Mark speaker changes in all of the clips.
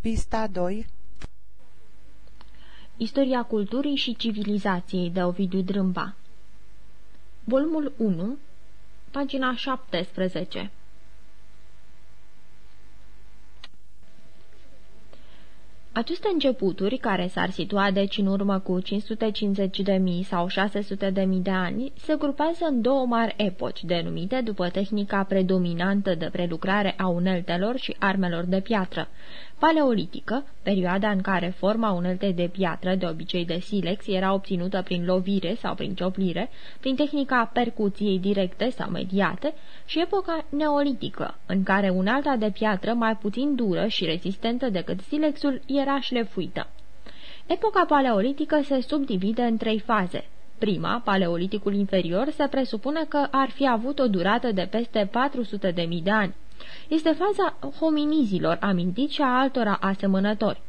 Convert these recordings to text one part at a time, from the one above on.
Speaker 1: Pista 2
Speaker 2: Istoria culturii și civilizației de Ovidiu Drâmba. Volumul 1 Pagina 17 Aceste începuturi, care s-ar situa deci în urmă cu 550 de mii sau 600 de mii de ani, se grupează în două mari epoci, denumite după tehnica predominantă de prelucrare a uneltelor și armelor de piatră, Paleolitică, perioada în care forma uneltei de piatră, de obicei de silex, era obținută prin lovire sau prin cioplire, prin tehnica percuției directe sau mediate, și epoca neolitică, în care unalta de piatră mai puțin dură și rezistentă decât silexul era șlefuită. Epoca paleolitică se subdivide în trei faze. Prima, paleoliticul inferior, se presupune că ar fi avut o durată de peste 400.000 de ani este faza hominizilor amintiți și a altora asemănători.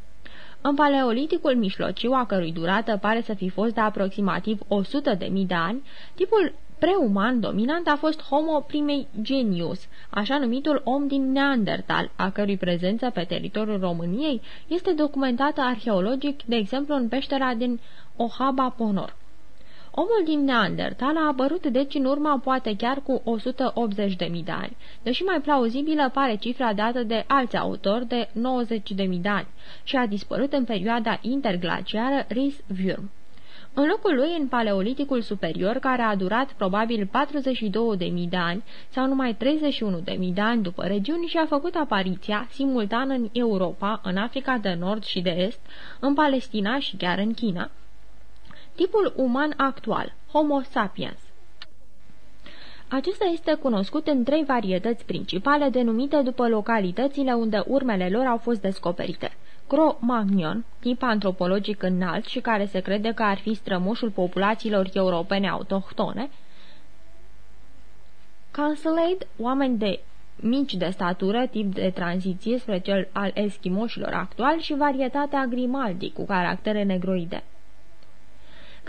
Speaker 2: În paleoliticul mijlociu, a cărui durată pare să fi fost de aproximativ 100 de mii de ani, tipul preuman dominant a fost Homo primigenius, așa numitul om din Neandertal, a cărui prezență pe teritoriul României este documentată arheologic, de exemplu în peștera din Ohaba Ponor. Omul din Neandertal a apărut deci în urma poate chiar cu 180.000 de ani, deși mai plauzibilă pare cifra dată de alți autori de 90.000 de ani și a dispărut în perioada interglaciară Ris-Würm. În locul lui, în paleoliticul superior, care a durat probabil 42.000 de ani sau numai 31.000 de ani după regiuni și a făcut apariția simultan în Europa, în Africa de Nord și de Est, în Palestina și chiar în China, tipul uman actual, Homo sapiens. Acesta este cunoscut în trei varietăți principale denumite după localitățile unde urmele lor au fost descoperite. Cro-Magnon, tip antropologic înalt și care se crede că ar fi strămoșul populațiilor europene autohtone, Cancelade, oameni de mici de statură, tip de tranziție spre cel al eschimoșilor actual și varietatea Grimaldi cu caractere negroide.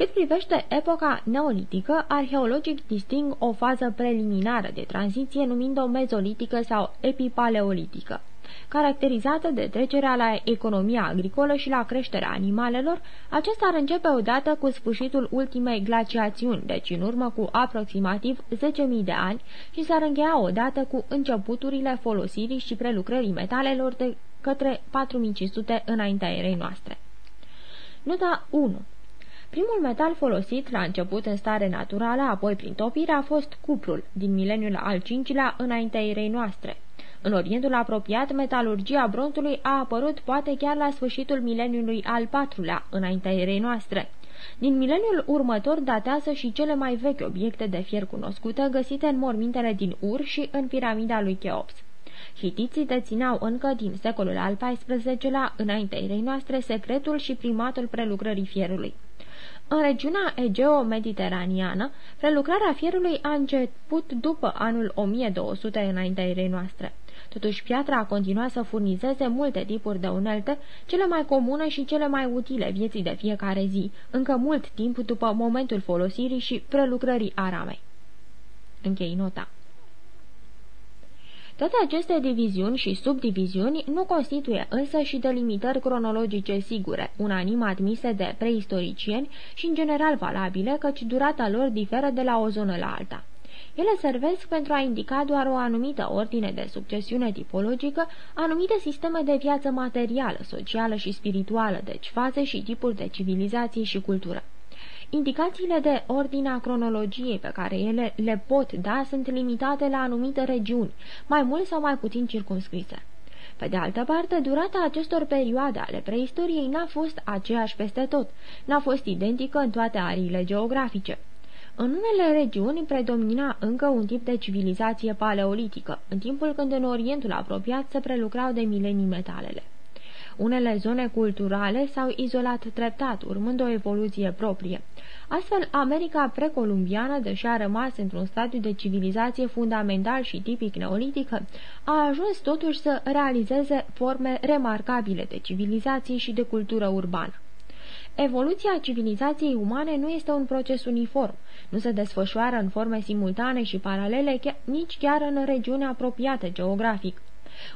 Speaker 2: Cât privește epoca neolitică, arheologic disting o fază preliminară de tranziție numind-o mezolitică sau epipaleolitică caracterizată de trecerea la economia agricolă și la creșterea animalelor, acesta ar începe odată cu sfârșitul ultimei glaciațiuni, deci în urmă cu aproximativ 10.000 de ani și s-ar încheia odată cu începuturile folosirii și prelucrării metalelor de către 4500 înaintea erei noastre. Nota 1 Primul metal folosit la început în stare naturală, apoi prin topire, a fost cuprul, din mileniul al V-lea înaintea erei noastre. În Orientul apropiat, metalurgia bronzului a apărut poate chiar la sfârșitul mileniului al IV-lea, înaintea erei noastre. Din mileniul următor datează și cele mai vechi obiecte de fier cunoscute găsite în mormintele din Ur și în piramida lui Cheops. Hitiții dețineau încă din secolul al XIV-lea, înaintea erei noastre, secretul și primatul prelucrării fierului. În regiunea egeo-mediteraniană, prelucrarea fierului a început după anul 1200 înaintea erei noastre. Totuși, piatra a continuat să furnizeze multe tipuri de unelte, cele mai comune și cele mai utile vieții de fiecare zi, încă mult timp după momentul folosirii și prelucrării aramei. Închei nota. Toate aceste diviziuni și subdiviziuni nu constituie însă și delimitări cronologice sigure, unanim admise de preistoricieni și în general valabile, căci durata lor diferă de la o zonă la alta. Ele servesc pentru a indica doar o anumită ordine de succesiune tipologică, anumite sisteme de viață materială, socială și spirituală, deci faze și tipuri de civilizație și cultură. Indicațiile de ordine a cronologiei pe care ele le pot da sunt limitate la anumite regiuni, mai mult sau mai puțin circunscrise. Pe de altă parte, durata acestor perioade ale preistoriei n-a fost aceeași peste tot, n-a fost identică în toate ariile geografice. În unele regiuni predomina încă un tip de civilizație paleolitică, în timpul când în Orientul apropiat se prelucrau de milenii metalele. Unele zone culturale s-au izolat treptat, urmând o evoluție proprie. Astfel, America precolumbiană, deși a rămas într-un stadiu de civilizație fundamental și tipic neolitică, a ajuns totuși să realizeze forme remarcabile de civilizație și de cultură urbană. Evoluția civilizației umane nu este un proces uniform, nu se desfășoară în forme simultane și paralele, nici chiar în regiuni apropiate geografic.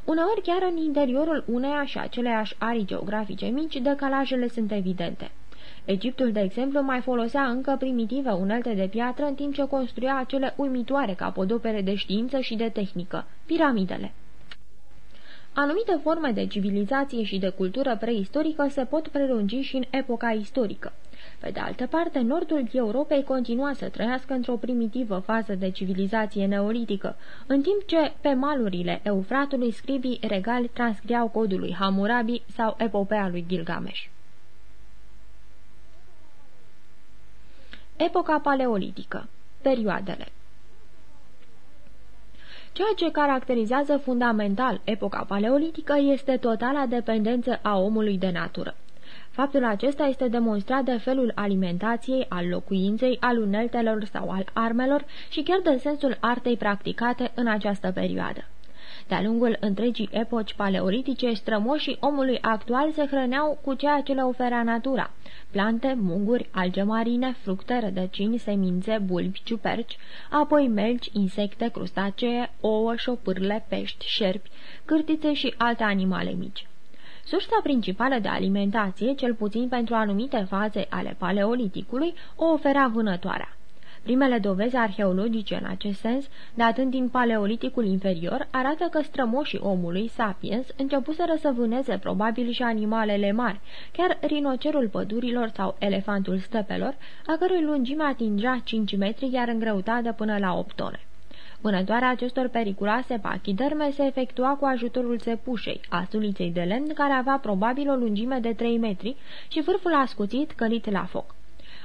Speaker 2: Uneori chiar în interiorul uneia și aceleași arii geografice mici, decalajele sunt evidente. Egiptul, de exemplu, mai folosea încă primitive unelte de piatră în timp ce construia acele uimitoare capodopere de știință și de tehnică, piramidele. Anumite forme de civilizație și de cultură preistorică se pot prelungi și în epoca istorică. Pe de altă parte, nordul Europei continua să trăiască într-o primitivă fază de civilizație neolitică, în timp ce pe malurile Eufratului scribii regali transcriau codul lui Hammurabi sau epopea lui Gilgamesh. Epoca paleolitică Perioadele Ceea ce caracterizează fundamental epoca paleolitică este totala dependență a omului de natură. Faptul acesta este demonstrat de felul alimentației, al locuinței, al uneltelor sau al armelor și chiar de sensul artei practicate în această perioadă. De-a lungul întregii epoci paleolitice, strămoșii omului actual se hrăneau cu ceea ce le oferea natura, plante, munguri, alge marine, fructe, rădăcini, semințe, bulbi, ciuperci, apoi melci, insecte, crustacee, ouă, șopârle, pești, șerpi, cârtițe și alte animale mici. Sursa principală de alimentație, cel puțin pentru anumite faze ale paleoliticului, o oferea vânătoarea. Primele dovezi arheologice în acest sens, datând din paleoliticul inferior, arată că strămoșii omului, sapiens, începuseră să vâneze probabil și animalele mari, chiar rinocerul pădurilor sau elefantul stepelor, a cărui lungime atingea 5 metri, iar în greutate până la 8 tone. Vânătoarea acestor periculoase pachiderme se efectua cu ajutorul țepușei, a suliței de lemn, care avea probabil o lungime de 3 metri și vârful ascuțit călit la foc.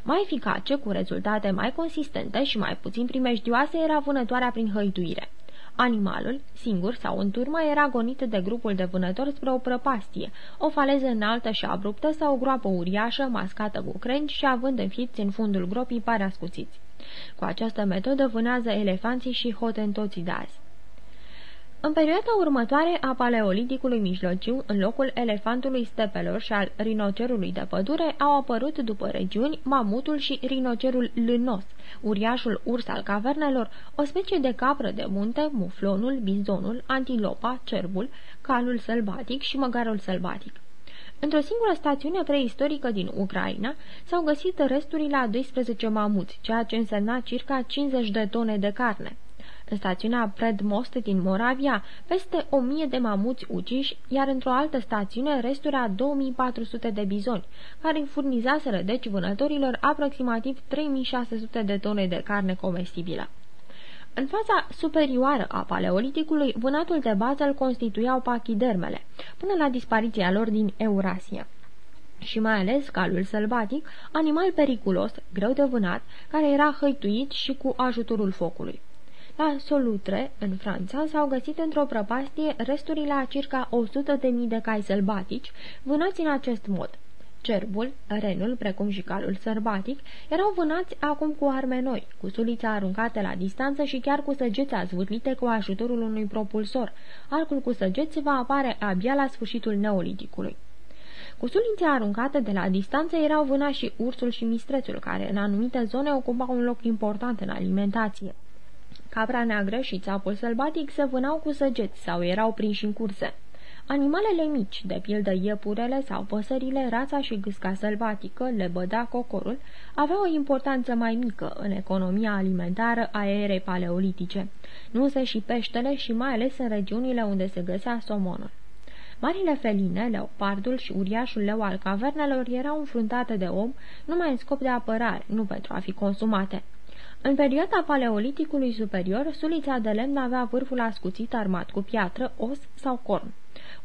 Speaker 2: Mai eficace, cu rezultate mai consistente și mai puțin primejdioase, era vânătoarea prin hăituire. Animalul, singur sau în turmă, era gonit de grupul de vânători spre o prăpastie, o faleză înaltă și abruptă sau o groapă uriașă, mascată cu crengi și având înfiți în fundul gropii pare ascuțiți. Cu această metodă vânează elefanții și hotentoții de azi. În perioada următoare a paleoliticului mijlociu, în locul elefantului stepelor și al rinocerului de pădure, au apărut după regiuni mamutul și rinocerul lânos, uriașul urs al cavernelor, o specie de capră de munte, muflonul, bizonul, antilopa, cerbul, calul sălbatic și măgarul sălbatic. Într-o singură stațiune preistorică din Ucraina s-au găsit resturile a 12 mamuți, ceea ce însemna circa 50 de tone de carne. În stațiunea Predmost din Moravia, peste 1000 de mamuți uciși, iar într-o altă stațiune resturi a 2400 de bizoni, care furnizaseră deci vânătorilor aproximativ 3600 de tone de carne comestibilă. În faza superioară a paleoliticului, vânatul de bază îl constituiau pachidermele, până la dispariția lor din Eurasia și mai ales calul sălbatic, animal periculos, greu de vânat, care era hăituit și cu ajutorul focului. La Solutre, în Franța, s-au găsit într-o prăpastie resturile a circa 100.000 de cai sălbatici, vânați în acest mod. Cerbul, renul, precum și calul sărbatic, erau vânați acum cu arme noi, cu sulița aruncate la distanță și chiar cu săgeți azvârlite cu ajutorul unui propulsor. Arcul cu săgeți va apare abia la sfârșitul neoliticului. Cu sulițe aruncate de la distanță erau vânați și ursul și mistrețul, care în anumite zone ocupau un loc important în alimentație. Capra neagră și țapul sălbatic se vânau cu săgeți sau erau prinși în curse. Animalele mici, de pildă iepurele sau păsările, rața și gâsca sălbatică, lebăda, cocorul, aveau o importanță mai mică în economia alimentară a erei paleolitice, nu se și peștele și mai ales în regiunile unde se găsea somonul. Marile feline, leopardul și uriașul leu al cavernelor erau înfruntate de om numai în scop de apărare, nu pentru a fi consumate. În perioada paleoliticului superior, sulița de lemn avea vârful ascuțit armat cu piatră, os sau corn.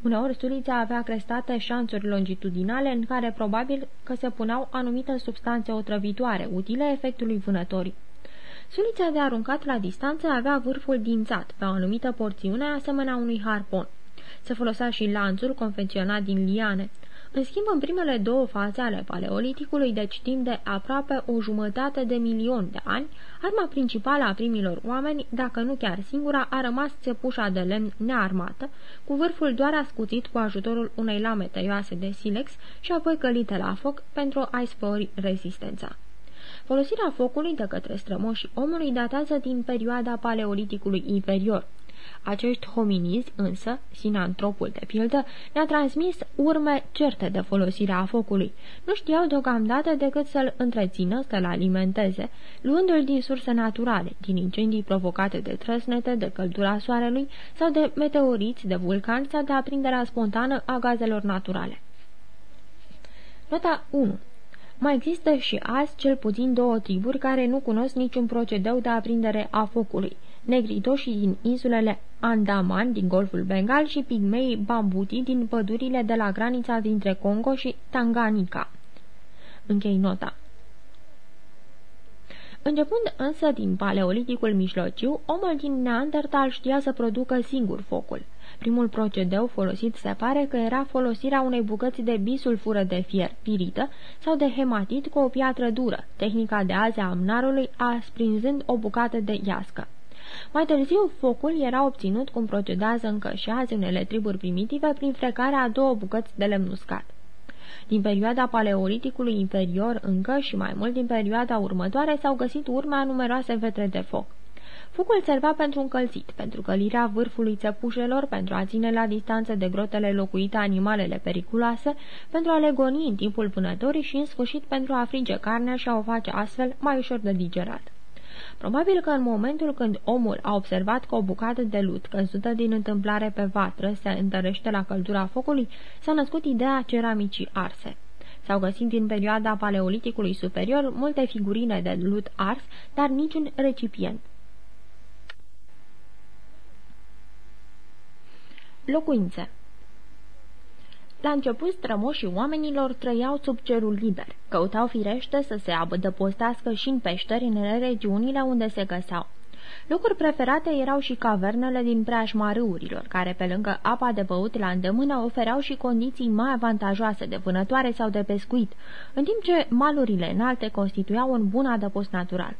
Speaker 2: Uneori sulița avea crestate șanțuri longitudinale în care probabil că se puneau anumite substanțe otrăvitoare, utile efectului vânătorii. Sulița de aruncat la distanță avea vârful dințat, pe o anumită porțiune, asemenea unui harpon. Se folosea și lanțul confecționat din liane. În schimb, în primele două faze ale paleoliticului, deci timp de aproape o jumătate de milion de ani, arma principală a primilor oameni, dacă nu chiar singura, a rămas țepușa de lemn nearmată, cu vârful doar ascuțit cu ajutorul unei lame tăioase de silex și apoi călite la foc pentru a-i spori rezistența. Folosirea focului de către strămoșii omului datează din perioada paleoliticului inferior. Acești hominizi, însă, sinantropul de pildă, ne-a transmis urme certe de folosirea a focului. Nu știau deocamdată decât să-l întrețină, să-l alimenteze, luându-l din surse naturale, din incendii provocate de trăsnete, de căldura soarelui sau de meteoriți, de vulcani sau de aprinderea spontană a gazelor naturale. Nota 1 mai există și azi cel puțin două triburi care nu cunosc niciun procedeu de aprindere a focului. Negritoșii din insulele Andaman din Golful Bengal și pigmeii bambuti din pădurile de la granița dintre Congo și Tanganyika. Închei nota. Începând însă din paleoliticul mijlociu, omul din Neandertal știa să producă singur focul. Primul procedeu folosit se pare că era folosirea unei bucăți de bisulfură de fier, pirită, sau de hematit cu o piatră dură, tehnica de azi a amnarului sprinzând o bucată de iască. Mai târziu, focul era obținut cum procedează încă și azi unele triburi primitive prin frecarea a două bucăți de lemn uscat. Din perioada paleoliticului inferior încă și mai mult din perioada următoare s-au găsit urme a numeroase vetre de foc. Focul serva pentru încălzit, pentru călirea vârfului țăpușelor, pentru a ține la distanță de grotele locuite animalele periculoase, pentru a le goni în timpul vânătorii și, în sfârșit, pentru a frige carnea și a o face astfel mai ușor de digerat. Probabil că în momentul când omul a observat că o bucată de lut căzută din întâmplare pe vatră se întărește la căldura focului, s-a născut ideea ceramicii arse. S-au găsit din perioada paleoliticului superior multe figurine de lut ars, dar niciun recipient. Locuințe la început, strămoșii oamenilor trăiau sub cerul liber. Căutau firește să se abădăpostească și în peșteri în regiunile unde se găseau. Locuri preferate erau și cavernele din preajma râurilor, care pe lângă apa de băut la îndemână ofereau și condiții mai avantajoase de vânătoare sau de pescuit, în timp ce malurile înalte constituiau un bun adăpost natural.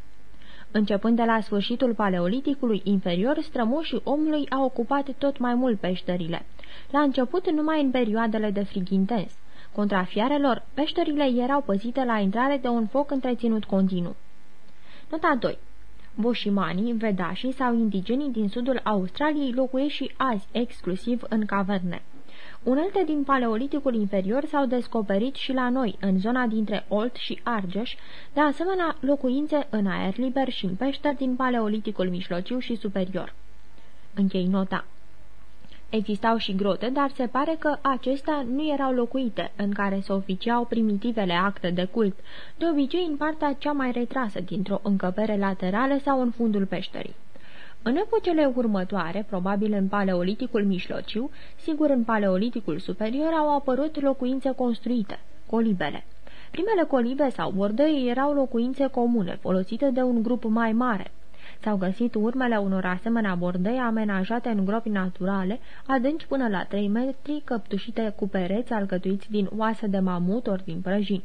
Speaker 2: Începând de la sfârșitul paleoliticului inferior, strămoșii omului au ocupat tot mai mult peșterile. La început numai în perioadele de frig intens. Contra fiarelor, peșterile erau păzite la intrare de un foc întreținut continuu. Nota 2 Boșimanii, vedașii sau indigenii din sudul Australiei locuiesc și azi exclusiv în caverne. Unelte din paleoliticul inferior s-au descoperit și la noi, în zona dintre Olt și Argeș, de asemenea locuințe în aer liber și în peșteri din paleoliticul mijlociu și superior. Închei nota. Existau și grote, dar se pare că acestea nu erau locuite, în care se oficiau primitivele acte de cult, de obicei în partea cea mai retrasă dintr-o încăpere laterală sau în fundul peșterii. În epocele următoare, probabil în paleoliticul mijlociu, sigur în paleoliticul superior, au apărut locuințe construite, colibele. Primele colibe sau bordăi erau locuințe comune, folosite de un grup mai mare. S-au găsit urmele unor asemenea bordei amenajate în gropi naturale, adânci până la 3 metri, căptușite cu pereți alcătuiți din oase de mamut ori din prăjini.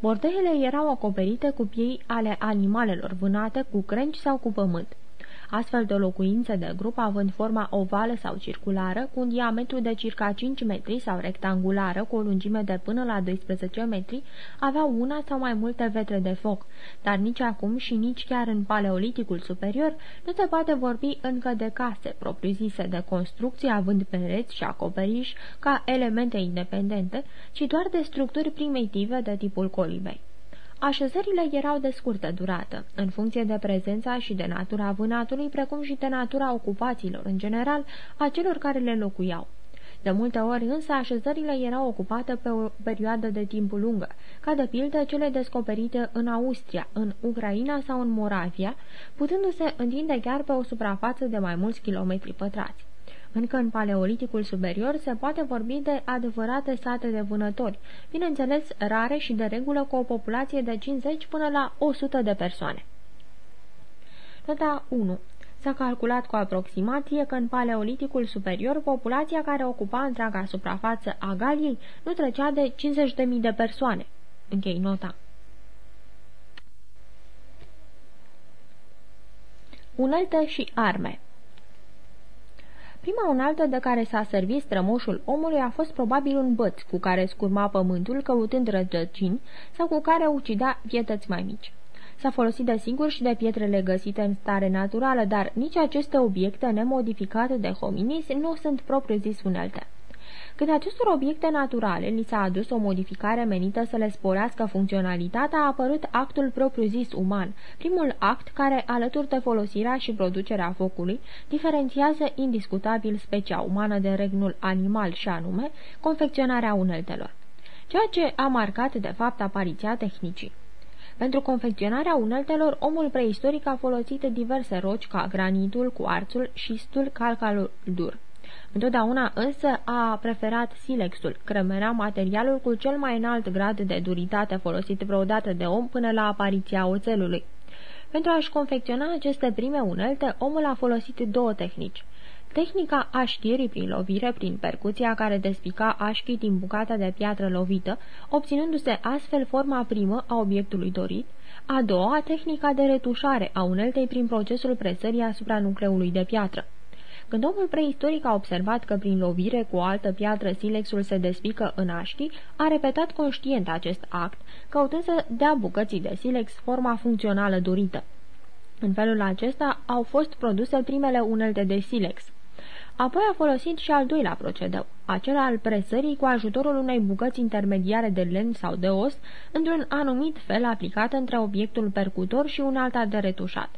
Speaker 2: Bordeile erau acoperite cu piei ale animalelor vânate, cu crengi sau cu pământ. Astfel de locuințe de grup, având forma ovală sau circulară, cu un diametru de circa 5 metri sau rectangulară, cu o lungime de până la 12 metri, aveau una sau mai multe vetre de foc, dar nici acum și nici chiar în paleoliticul superior nu se poate vorbi încă de case propriu-zise de construcție având pereți și acoperiș ca elemente independente, ci doar de structuri primitive de tipul colibei. Așezările erau de scurtă durată, în funcție de prezența și de natura vânatului, precum și de natura ocupațiilor în general a celor care le locuiau. De multe ori însă așezările erau ocupate pe o perioadă de timp lungă, ca de pildă cele descoperite în Austria, în Ucraina sau în Moravia, putându-se întinde chiar pe o suprafață de mai mulți kilometri pătrați. Încă în paleoliticul superior se poate vorbi de adevărate sate de vânători, bineînțeles rare și de regulă cu o populație de 50 până la 100 de persoane. Nota 1 S-a calculat cu aproximație că în paleoliticul superior populația care ocupa întreaga suprafață a Galiei nu trecea de 50.000 de persoane. Închei nota. Unelte și arme Prima unaltă de care s-a servit strămoșul omului a fost probabil un băț cu care scurma pământul căutând rădăcini sau cu care ucidea vietăți mai mici. S-a folosit de sigur și de pietrele găsite în stare naturală, dar nici aceste obiecte nemodificate de hominis nu sunt propriu-zis unelte. Când acestor obiecte naturale li s-a adus o modificare menită să le sporească funcționalitatea, a apărut actul propriu-zis uman, primul act care, alături de folosirea și producerea focului, diferențiază indiscutabil specia umană de regnul animal și anume confecționarea uneltelor, ceea ce a marcat de fapt apariția tehnicii. Pentru confecționarea uneltelor, omul preistoric a folosit diverse roci ca granitul, cuarțul, șistul, calcalul dur. Întotdeauna însă a preferat silexul, cremera materialul cu cel mai înalt grad de duritate folosit vreodată de om până la apariția oțelului. Pentru a-și confecționa aceste prime unelte, omul a folosit două tehnici. Tehnica așchirii prin lovire, prin percuția care despica așchii din bucata de piatră lovită, obținându-se astfel forma primă a obiectului dorit, a doua, tehnica de retușare a uneltei prin procesul presării asupra nucleului de piatră. Când omul preistoric a observat că prin lovire cu o altă piatră silexul se despică în așchi, a repetat conștient acest act, căutând să dea bucății de silex forma funcțională dorită. În felul acesta au fost produse primele unelte de silex. Apoi a folosit și al doilea procedeu, acela al presării cu ajutorul unei bucăți intermediare de lemn sau de os, într-un anumit fel aplicat între obiectul percutor și un alta de retușat.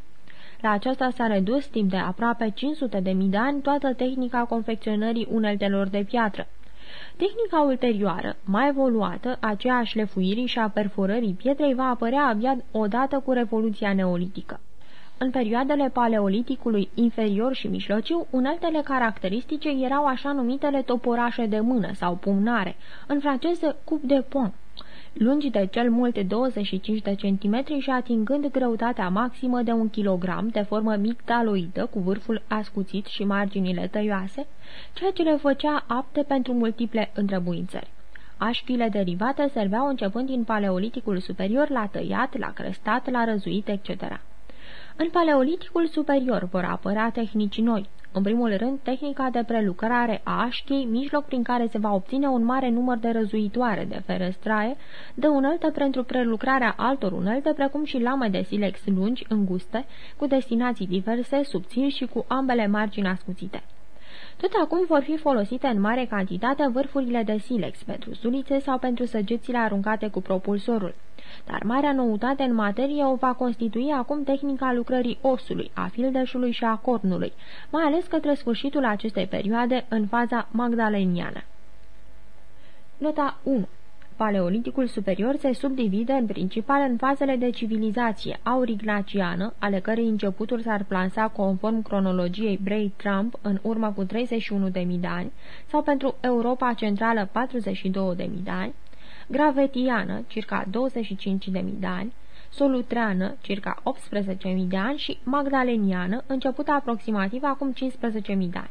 Speaker 2: La aceasta s-a redus timp de aproape 500 de mii de ani toată tehnica confecționării uneltelor de piatră. Tehnica ulterioară, mai evoluată, aceea a șlefuirii și a perforării pietrei, va apărea abia odată cu Revoluția Neolitică. În perioadele paleoliticului inferior și mijlociu, uneltele caracteristice erau așa numitele toporașe de mână sau pumnare, în franceză cup de pont, lungi de cel mult 25 de centimetri și atingând greutatea maximă de un kilogram, de formă migdaloidă, cu vârful ascuțit și marginile tăioase, ceea ce le făcea apte pentru multiple întrebuințări. Așchile derivate serveau începând din paleoliticul superior la tăiat, la crestat, la răzuit, etc. În paleoliticul superior vor apărea tehnici noi, în primul rând, tehnica de prelucrare a așchii, mijloc prin care se va obține un mare număr de răzuitoare de ferestraie, de unelte pentru prelucrarea altor unelte, precum și lame de silex lungi, înguste, cu destinații diverse, subțiri și cu ambele margini ascuțite. Tot acum vor fi folosite în mare cantitate vârfurile de silex pentru sulițe sau pentru săgețile aruncate cu propulsorul. Dar marea noutate în materie o va constitui acum tehnica lucrării osului, a fildeșului și a cornului, mai ales către sfârșitul acestei perioade în faza magdaleniană. Nota 1 Paleoliticul superior se subdivide în principal în fazele de civilizație aurignaciană, ale cărei începuturi s-ar plansa conform cronologiei Bray-Trump în urmă cu 31.000 de ani, sau pentru Europa Centrală 42.000 de ani, gravetiană, circa 25.000 de ani, solutreană, circa 18.000 de ani și magdaleniană, începută aproximativ acum 15.000 de ani.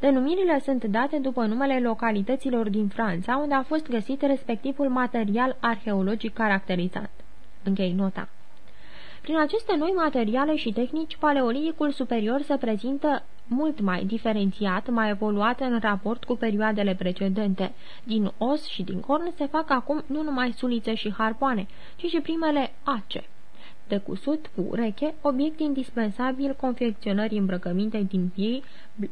Speaker 2: Denumirile sunt date după numele localităților din Franța, unde a fost găsit respectivul material arheologic caracterizat. Închei nota. Prin aceste noi materiale și tehnici, paleoliticul superior se prezintă mult mai diferențiat, mai evoluat în raport cu perioadele precedente. Din os și din corn se fac acum nu numai sulițe și harpoane, ci și primele ace. De cusut cu ureche, obiect indispensabil confecționării îmbrăcăminte din piei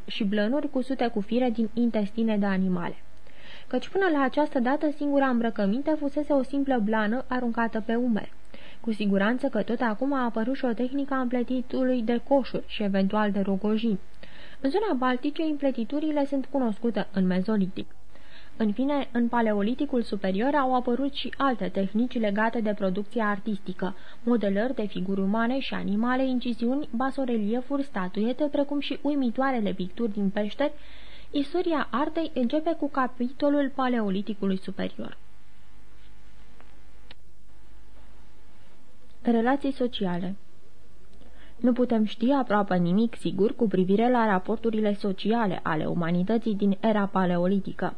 Speaker 2: și blănuri cusute cu fire din intestine de animale. Căci până la această dată singura îmbrăcăminte fusese o simplă blană aruncată pe umeri. Cu siguranță că tot acum a apărut și o tehnică a împletitului de coșuri și eventual de rogojini. În zona Baltice, împletiturile sunt cunoscute în mezolitic. În fine, în paleoliticul superior au apărut și alte tehnici legate de producția artistică, modelări de figuri umane și animale, inciziuni, basoreliefuri, statuete, precum și uimitoarele picturi din peșteri. Istoria artei începe cu capitolul paleoliticului superior. Relații sociale nu putem ști aproape nimic sigur cu privire la raporturile sociale ale umanității din era paleolitică.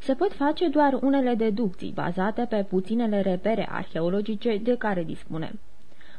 Speaker 2: Se pot face doar unele deducții bazate pe puținele repere arheologice de care dispunem.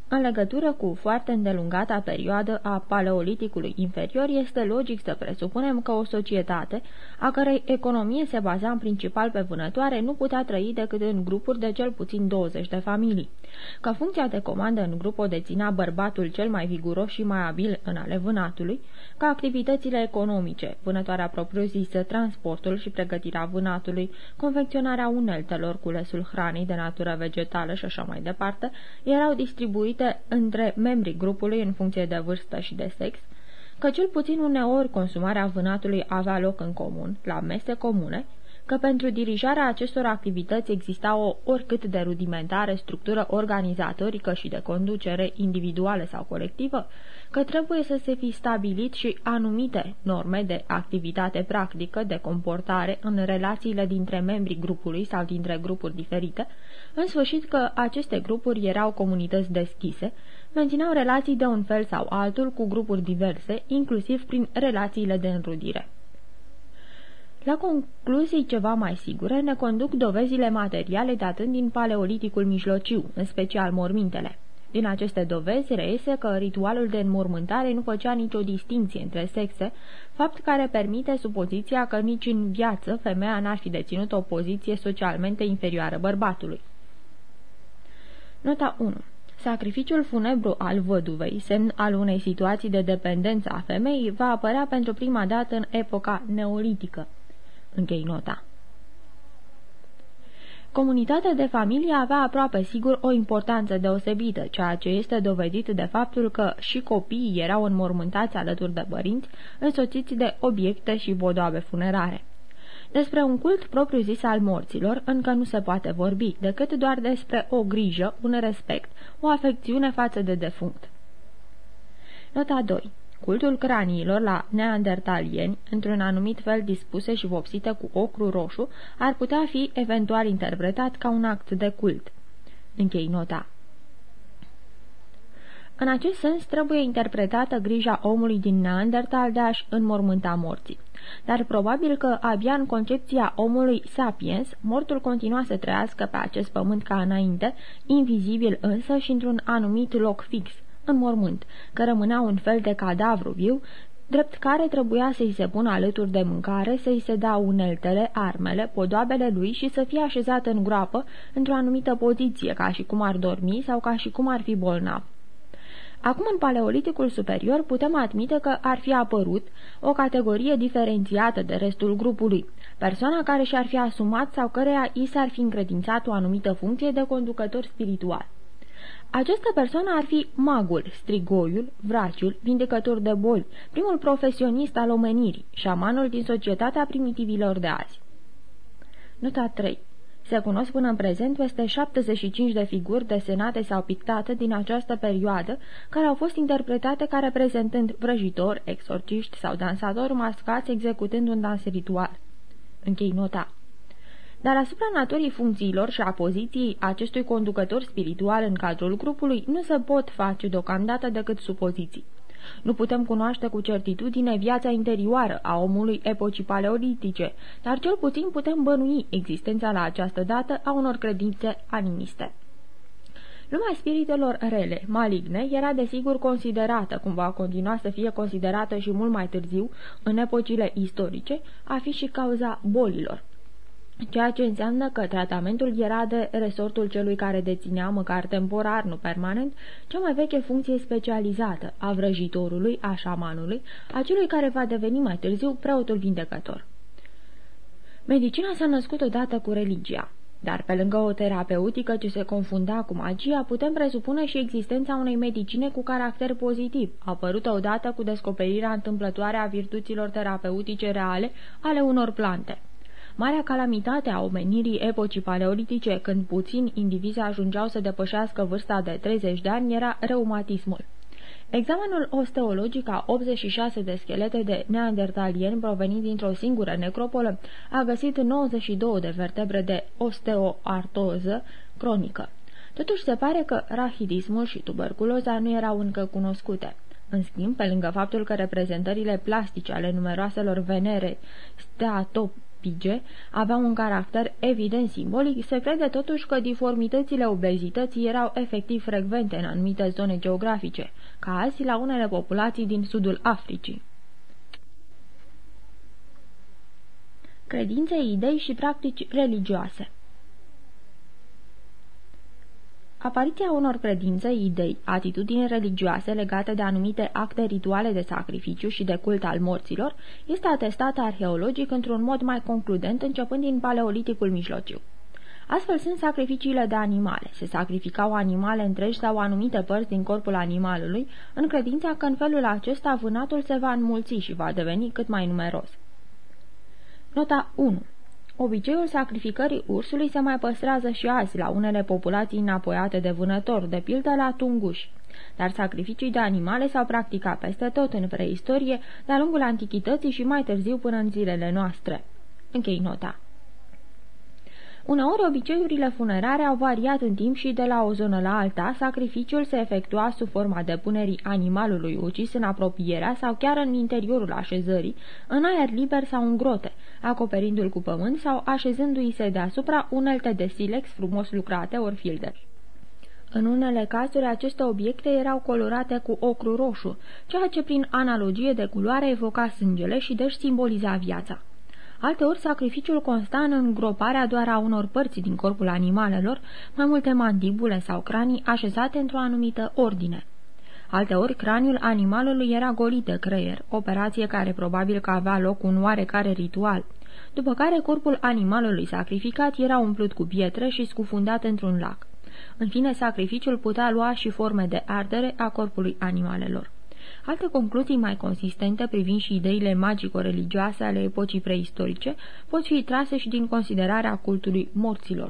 Speaker 2: În legătură cu foarte îndelungata perioadă a paleoliticului inferior, este logic să presupunem că o societate, a cărei economie se baza în principal pe vânătoare, nu putea trăi decât în grupuri de cel puțin 20 de familii – că funcția de comandă în grup o deținea bărbatul cel mai viguros și mai abil în ale vânatului, că activitățile economice, vânătoarea propriu-zisă, transportul și pregătirea vânatului, confecționarea uneltelor, culesul hranei de natură vegetală și așa mai departe, erau distribuite între membrii grupului în funcție de vârstă și de sex, că cel puțin uneori consumarea vânatului avea loc în comun, la mese comune, că pentru dirijarea acestor activități exista o oricât de rudimentară structură organizatorică și de conducere individuală sau colectivă, că trebuie să se fi stabilit și anumite norme de activitate practică, de comportare în relațiile dintre membrii grupului sau dintre grupuri diferite, în sfârșit că aceste grupuri erau comunități deschise, mențineau relații de un fel sau altul cu grupuri diverse, inclusiv prin relațiile de înrudire. La concluzii ceva mai sigure ne conduc dovezile materiale datând din paleoliticul mijlociu, în special mormintele. Din aceste dovezi reiese că ritualul de înmormântare nu făcea nicio distinție între sexe, fapt care permite supoziția că nici în viață femeia n-ar fi deținut o poziție socialmente inferioară bărbatului. Nota 1 Sacrificiul funebru al văduvei, semn al unei situații de dependență a femeii, va apărea pentru prima dată în epoca neolitică. Închei nota. Comunitatea de familie avea aproape sigur o importanță deosebită, ceea ce este dovedit de faptul că și copiii erau înmormântați alături de părinți, însoțiți de obiecte și bodoabe funerare. Despre un cult propriu-zis al morților încă nu se poate vorbi, decât doar despre o grijă, un respect, o afecțiune față de defunct. Nota 2 Cultul craniilor la neandertalieni, într-un anumit fel dispuse și vopsite cu ocru roșu, ar putea fi eventual interpretat ca un act de cult. Închei nota. În acest sens trebuie interpretată grija omului din Neandertal de a-și înmormânta morții. Dar probabil că abia în concepția omului sapiens, mortul continua să trăiască pe acest pământ ca înainte, invizibil însă și într-un anumit loc fix, în mormânt, că rămânea un fel de cadavru viu, drept care trebuia să-i se pună alături de mâncare, să-i se dea uneltele, armele, podoabele lui și să fie așezat în groapă, într-o anumită poziție, ca și cum ar dormi sau ca și cum ar fi bolnav. Acum, în paleoliticul superior, putem admite că ar fi apărut o categorie diferențiată de restul grupului, persoana care și-ar fi asumat sau căreia i s-ar fi încredințat o anumită funcție de conducător spiritual. Această persoană ar fi magul, strigoiul, vraciul, vindecător de boli, primul profesionist al omenirii, șamanul din societatea primitivilor de azi. Nota 3 se cunosc până în prezent peste 75 de figuri desenate sau pictate din această perioadă, care au fost interpretate ca reprezentând vrăjitori, exorciști sau dansatori mascați executând un dans ritual. Închei nota. Dar asupra naturii funcțiilor și a poziției acestui conducător spiritual în cadrul grupului nu se pot face deocamdată decât supoziții. Nu putem cunoaște cu certitudine viața interioară a omului epocii paleolitice, dar cel puțin putem bănui existența la această dată a unor credințe animiste. Lumea spiritelor rele, maligne, era desigur considerată, cum va continua să fie considerată și mult mai târziu, în epocile istorice, a fi și cauza bolilor ceea ce înseamnă că tratamentul era de resortul celui care deținea, măcar temporar, nu permanent, cea mai veche funcție specializată a vrăjitorului, a șamanului, a celui care va deveni mai târziu preotul vindecător. Medicina s-a născut odată cu religia, dar pe lângă o terapeutică ce se confunda cu magia, putem presupune și existența unei medicine cu caracter pozitiv, apărută odată cu descoperirea întâmplătoare a virtuților terapeutice reale ale unor plante. Marea calamitate a omenirii epocii paleolitice, când puțini indivizi ajungeau să depășească vârsta de 30 de ani, era reumatismul. Examenul osteologic a 86 de schelete de neandertalieni provenind dintr-o singură necropolă a găsit 92 de vertebre de osteoartoză cronică. Totuși se pare că rahidismul și tuberculoza nu erau încă cunoscute. În schimb, pe lângă faptul că reprezentările plastice ale numeroaselor venere steatop pige aveau un caracter evident simbolic, se crede totuși că diformitățile obezității erau efectiv frecvente în anumite zone geografice, ca azi la unele populații din sudul Africii. Credințe, idei și practici religioase Apariția unor credințe, idei, atitudini religioase legate de anumite acte rituale de sacrificiu și de cult al morților este atestată arheologic într-un mod mai concludent începând din Paleoliticul Mijlociu. Astfel sunt sacrificiile de animale. Se sacrificau animale întregi sau anumite părți din corpul animalului, în credința că în felul acesta vânatul se va înmulți și va deveni cât mai numeros. Nota 1 Obiceiul sacrificării ursului se mai păstrează și azi la unele populații înapoiate de vânători, de pildă la tunguși. Dar sacrificii de animale s-au practicat peste tot în preistorie, de-a lungul antichității și mai târziu până în zilele noastre. Închei nota. Uneori, obiceiurile funerare au variat în timp și de la o zonă la alta, sacrificiul se efectua sub forma depunerii animalului ucis în apropierea sau chiar în interiorul așezării, în aer liber sau în grote, acoperindu-l cu pământ sau așezându-i se deasupra unelte de silex frumos lucrate ori filde. În unele cazuri, aceste obiecte erau colorate cu ocru roșu, ceea ce prin analogie de culoare evoca sângele și deci simboliza viața. Alteori, sacrificiul consta în îngroparea doar a unor părți din corpul animalelor, mai multe mandibule sau cranii așezate într-o anumită ordine. Alteori, craniul animalului era golit de creier, operație care probabil că avea loc un oarecare ritual, după care corpul animalului sacrificat era umplut cu pietre și scufundat într-un lac. În fine, sacrificiul putea lua și forme de ardere a corpului animalelor. Alte concluzii mai consistente privind și ideile magico-religioase ale epocii preistorice pot fi trase și din considerarea cultului morților.